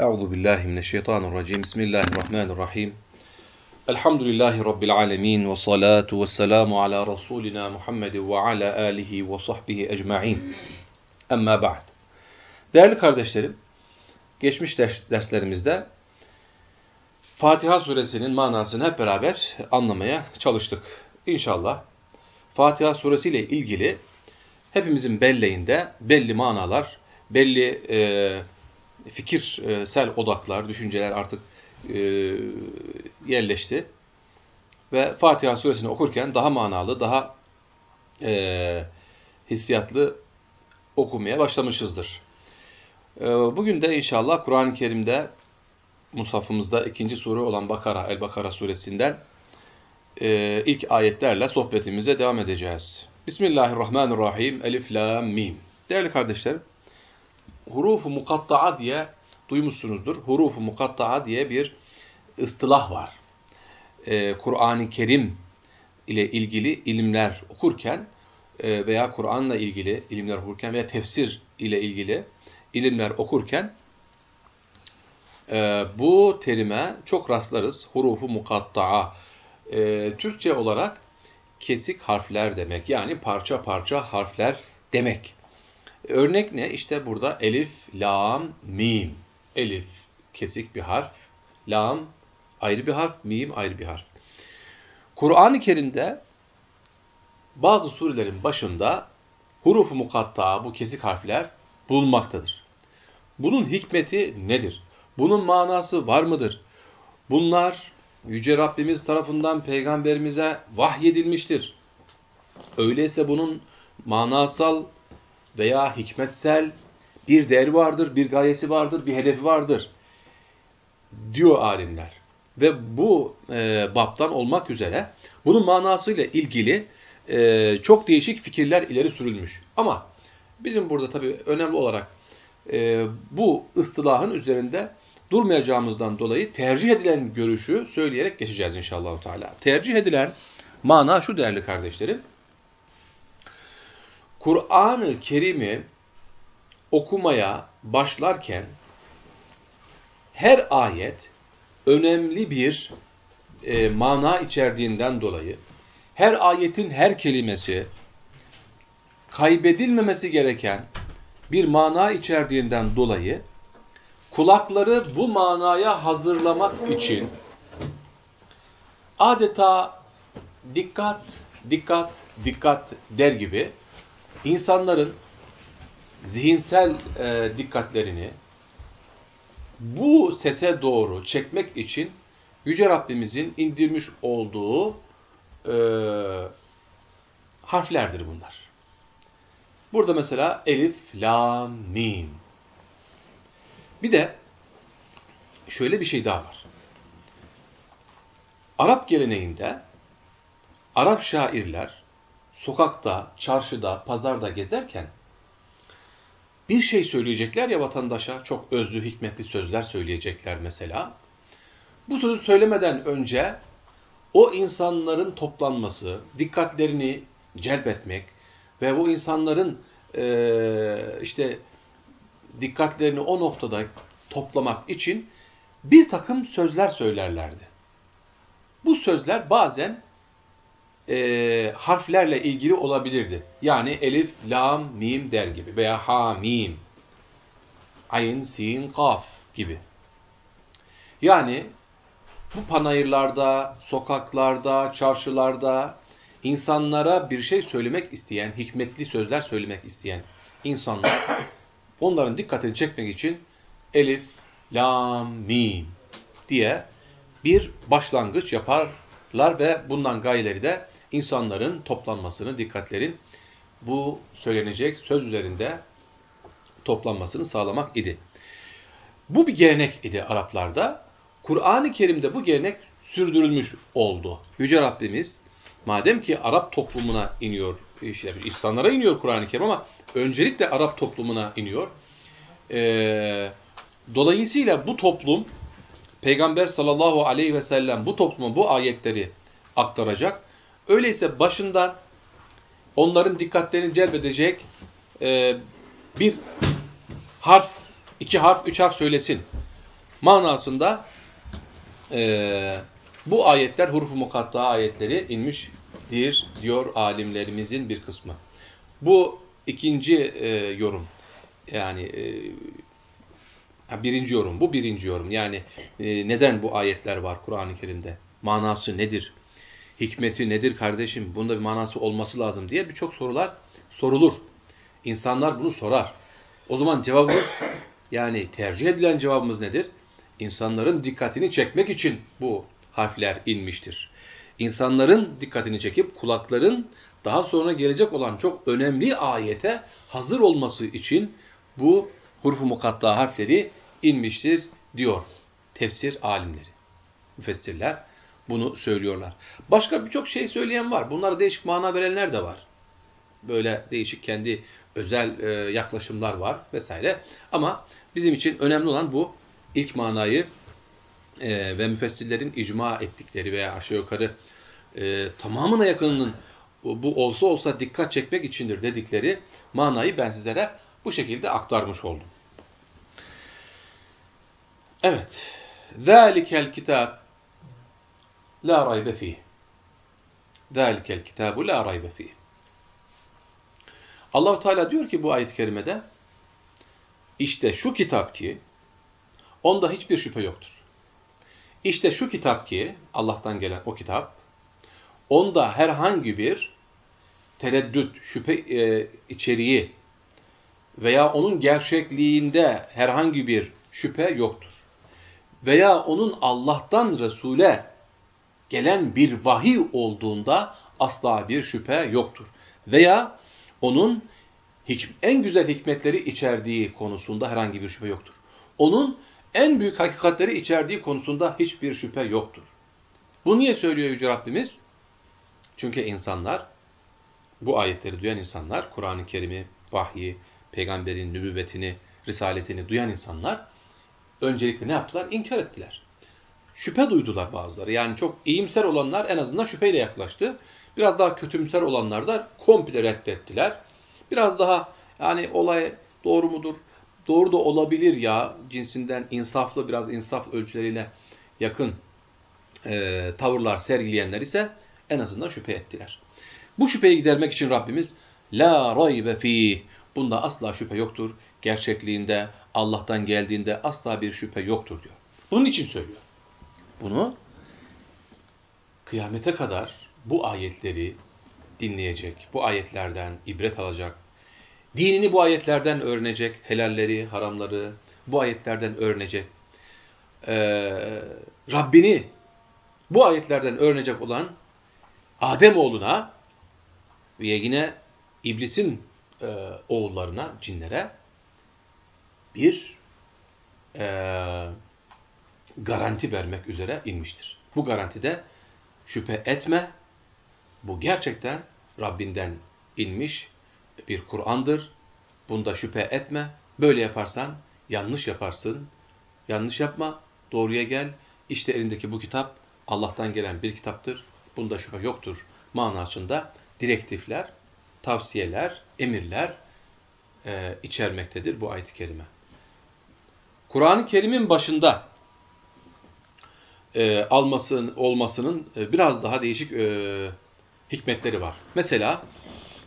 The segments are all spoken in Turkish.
Euzu billahi mineşşeytanirracim. Bismillahirrahmanirrahim. Elhamdülillahi rabbil alamin ve salatu vesselamu ala rasulina Muhammed ve ala alihi ve sahbihi ecmaîn. Amma ba'd. Değerli kardeşlerim, geçmiş ders, derslerimizde Fatiha suresinin manasını hep beraber anlamaya çalıştık. İnşallah Fatiha suresiyle ilgili hepimizin belleğinde belli manalar, belli e, fikirsel odaklar, düşünceler artık e, yerleşti. Ve Fatiha suresini okurken daha manalı, daha e, hissiyatlı okumaya başlamışızdır. E, bugün de inşallah Kur'an-ı Kerim'de Musafımızda ikinci sure olan Bakara, El-Bakara suresinden e, ilk ayetlerle sohbetimize devam edeceğiz. Bismillahirrahmanirrahim. Elif, la, mim. Değerli kardeşlerim, hurufu mukatta'a diye duymuşsunuzdur. Hurufu mukatta'a diye bir ıstılah var. Ee, Kur'an-ı Kerim ile ilgili ilimler okurken e, veya Kur'an'la ilgili ilimler okurken veya tefsir ile ilgili ilimler okurken e, bu terime çok rastlarız. Hurufu mukatta'a. E, Türkçe olarak kesik harfler demek. Yani parça parça harfler demek. Örnek ne? İşte burada elif, lam, mim. Elif kesik bir harf, lam ayrı bir harf, mim ayrı bir harf. Kur'an-ı Kerim'de bazı surelerin başında hurufu mukatta bu kesik harfler bulunmaktadır. Bunun hikmeti nedir? Bunun manası var mıdır? Bunlar Yüce Rabbimiz tarafından peygamberimize vahyedilmiştir. Öyleyse bunun manasal veya hikmetsel bir değeri vardır, bir gayesi vardır, bir hedefi vardır diyor alimler. Ve bu e, baptan olmak üzere bunun manasıyla ilgili e, çok değişik fikirler ileri sürülmüş. Ama bizim burada tabii önemli olarak e, bu ıstılahın üzerinde durmayacağımızdan dolayı tercih edilen görüşü söyleyerek geçeceğiz inşallah. Teala. Tercih edilen mana şu değerli kardeşlerim. Kur'an-ı Kerim'i okumaya başlarken her ayet önemli bir e, mana içerdiğinden dolayı her ayetin her kelimesi kaybedilmemesi gereken bir mana içerdiğinden dolayı kulakları bu manaya hazırlamak için adeta dikkat, dikkat, dikkat der gibi insanların zihinsel e, dikkatlerini bu sese doğru çekmek için Yüce Rabbimizin indirmiş olduğu e, harflerdir bunlar. Burada mesela elif, la, mim. Bir de şöyle bir şey daha var. Arap geleneğinde Arap şairler sokakta, çarşıda, pazarda gezerken bir şey söyleyecekler ya vatandaşa, çok özlü, hikmetli sözler söyleyecekler mesela. Bu sözü söylemeden önce o insanların toplanması, dikkatlerini celbetmek ve bu insanların e, işte dikkatlerini o noktada toplamak için bir takım sözler söylerlerdi. Bu sözler bazen e, harflerle ilgili olabilirdi. Yani elif, lam, mim der gibi veya ha, mim, ayn, sin, kaf gibi. Yani bu panayırlarda, sokaklarda, çarşılarda insanlara bir şey söylemek isteyen, hikmetli sözler söylemek isteyen insanlar onların dikkatini çekmek için elif, lam, mim diye bir başlangıç yaparlar ve bundan gayeleri de insanların toplanmasını, dikkatlerin bu söylenecek söz üzerinde toplanmasını sağlamak idi. Bu bir gelenek idi Araplarda. Kur'an-ı Kerim'de bu gelenek sürdürülmüş oldu. Yüce Rabbimiz madem ki Arap toplumuna iniyor, işte İslamlara iniyor Kur'an-ı Kerim ama öncelikle Arap toplumuna iniyor. Ee, dolayısıyla bu toplum Peygamber sallallahu aleyhi ve sellem bu topluma bu ayetleri aktaracak Öyleyse başından onların dikkatlerini celbedecek e, bir harf, iki harf, üç harf söylesin. Manasında e, bu ayetler huruf-u mukatta ayetleri inmiştir diyor alimlerimizin bir kısmı. Bu ikinci e, yorum. Yani e, birinci yorum. Bu birinci yorum. Yani e, neden bu ayetler var Kur'an-ı Kerim'de? Manası nedir? Hikmeti nedir kardeşim? Bunda bir manası olması lazım diye birçok sorular sorulur. İnsanlar bunu sorar. O zaman cevabımız yani tercih edilen cevabımız nedir? İnsanların dikkatini çekmek için bu harfler inmiştir. İnsanların dikkatini çekip kulakların daha sonra gelecek olan çok önemli ayete hazır olması için bu huruf-u mukatta harfleri inmiştir diyor tefsir alimleri, müfessirler bunu söylüyorlar. Başka birçok şey söyleyen var. Bunlara değişik mana verenler de var. Böyle değişik kendi özel e, yaklaşımlar var vesaire. Ama bizim için önemli olan bu ilk manayı e, ve müfessirlerin icma ettikleri veya aşağı yukarı e, tamamına yakınının bu olsa olsa dikkat çekmek içindir dedikleri manayı ben sizlere bu şekilde aktarmış oldum. Evet. Zalikel kitap La raybe fih. Zalikel kitabu la raybe fih. Allahu Teala diyor ki bu ayet-i kerimede işte şu kitap ki onda hiçbir şüphe yoktur. İşte şu kitap ki Allah'tan gelen o kitap onda herhangi bir tereddüt, şüphe e, içeriği veya onun gerçekliğinde herhangi bir şüphe yoktur. Veya onun Allah'tan Resul'e gelen bir vahiy olduğunda asla bir şüphe yoktur. Veya onun en güzel hikmetleri içerdiği konusunda herhangi bir şüphe yoktur. Onun en büyük hakikatleri içerdiği konusunda hiçbir şüphe yoktur. Bu niye söylüyor Yüce Rabbimiz? Çünkü insanlar, bu ayetleri duyan insanlar, Kur'an-ı Kerim'i, vahyi, peygamberin nübüvvetini, risaletini duyan insanlar öncelikle ne yaptılar? İnkar ettiler. Şüphe duydular bazıları. Yani çok iyimser olanlar en azından şüpheyle yaklaştı. Biraz daha kötümser olanlar da komple reddettiler. Biraz daha yani olay doğru mudur? Doğru da olabilir ya cinsinden insaflı biraz insaf ölçüleriyle yakın e, tavırlar sergileyenler ise en azından şüphe ettiler. Bu şüpheyi gidermek için Rabbimiz la raybe fi bunda asla şüphe yoktur. Gerçekliğinde Allah'tan geldiğinde asla bir şüphe yoktur diyor. Bunun için söylüyor. Bunu kıyamete kadar bu ayetleri dinleyecek, bu ayetlerden ibret alacak, dinini bu ayetlerden öğrenecek, helalleri, haramları bu ayetlerden öğrenecek, ee, Rabbini bu ayetlerden öğrenecek olan Ademoğluna ve yine iblisin e, oğullarına, cinlere bir e, garanti vermek üzere inmiştir. Bu garantide şüphe etme, bu gerçekten Rabbinden inmiş bir Kur'an'dır. Bunda şüphe etme. Böyle yaparsan yanlış yaparsın. Yanlış yapma, doğruya gel. İşte elindeki bu kitap Allah'tan gelen bir kitaptır. Bunda şüphe yoktur manasında direktifler, tavsiyeler, emirler e, içermektedir bu ayet-i kerime. Kur'an-ı Kerim'in başında e, almasının, olmasının e, biraz daha değişik e, hikmetleri var. Mesela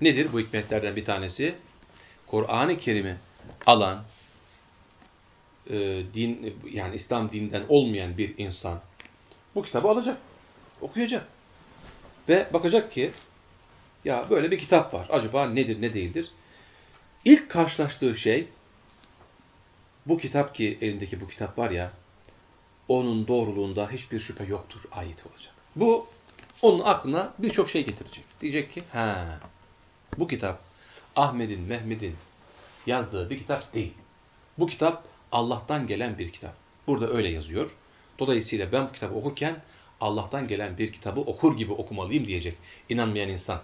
nedir bu hikmetlerden bir tanesi? Kur'an-ı Kerim'i alan, e, din yani İslam dininden olmayan bir insan bu kitabı alacak, okuyacak. Ve bakacak ki ya böyle bir kitap var. Acaba nedir, ne değildir? İlk karşılaştığı şey bu kitap ki elindeki bu kitap var ya onun doğruluğunda hiçbir şüphe yoktur ayet olacak. Bu onun aklına birçok şey getirecek. Diyecek ki ha bu kitap Ahmet'in, Mehmet'in yazdığı bir kitap değil. Bu kitap Allah'tan gelen bir kitap. Burada öyle yazıyor. Dolayısıyla ben bu kitabı okurken Allah'tan gelen bir kitabı okur gibi okumalıyım diyecek. İnanmayan insan.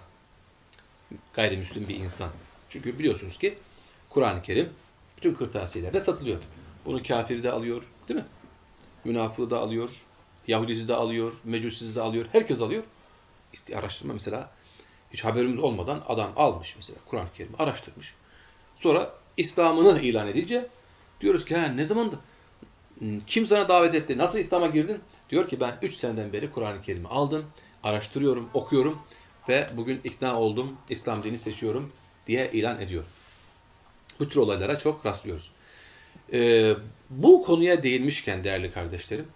Gayrimüslim bir insan. Çünkü biliyorsunuz ki Kur'an-ı Kerim bütün kırtasiyelerde satılıyor. Bunu kafiri de alıyor değil mi? Münafığı da alıyor. Yahudisi de alıyor. Mecusisi de alıyor. Herkes alıyor. Araştırma mesela hiç haberimiz olmadan adam almış mesela Kur'an-ı Kerim'i araştırmış. Sonra İslam'ını ilan edince diyoruz ki ne zaman da Kim sana davet etti? Nasıl İslam'a girdin? Diyor ki ben 3 seneden beri Kur'an-ı Kerim'i aldım, araştırıyorum, okuyorum ve bugün ikna oldum, İslam dini seçiyorum diye ilan ediyor. Bu tür olaylara çok rastlıyoruz. Ee, bu konuya değinmişken değerli kardeşlerim,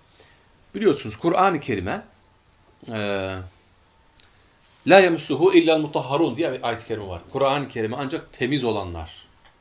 biliyorsunuz Kur'an-ı Kerim'e e, La yemussuhu illel mutahharun diye bir ayet-i kerime var. Kur'an-ı Kerim'e ancak temiz olanlar